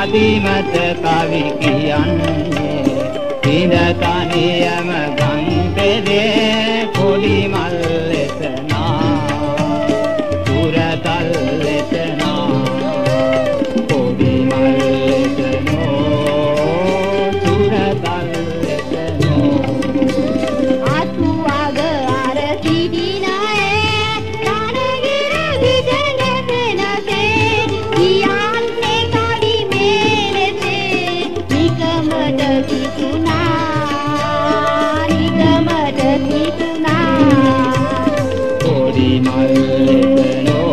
නැත කවි කියන්නේ ඉඳ තනියම ගම් පෙරේ මල් ලෙසනෝ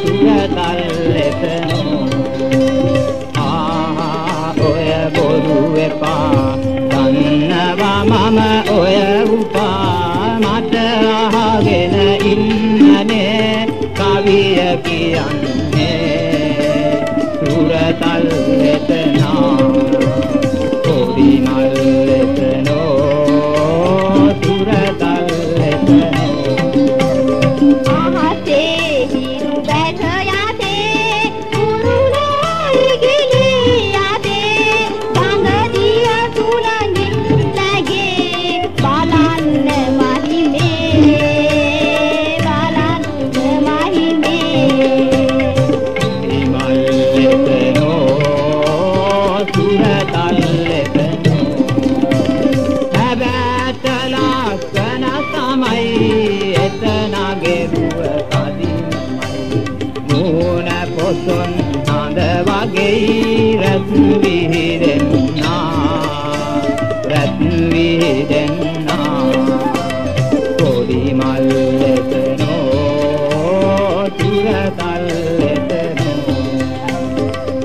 සුරතල් ලෙසනෝ ආ ඔය බොරු එපා දන්නවා මම ඔය උපා මට අහගෙන ඉන්නනේ කවිය කියන්නේ සුරතල් මූණ පොසොන් හඳ වගේ රත් විහිදෙන්නා. රත් විහිදෙන්නා. කොඩි මල් ලෙසනෝ සුරතල් ලෙසනෝ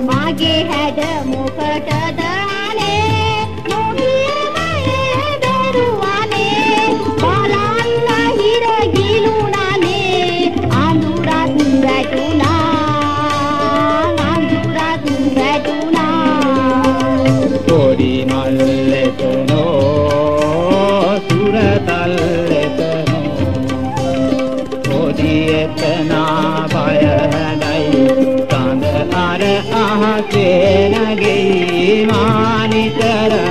මාගේ හැඩ මොකටද කොඩි එතනා බය හැඩයි කඳ අර අහසේ නැගෙයි මානිතරම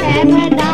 ಸಮದ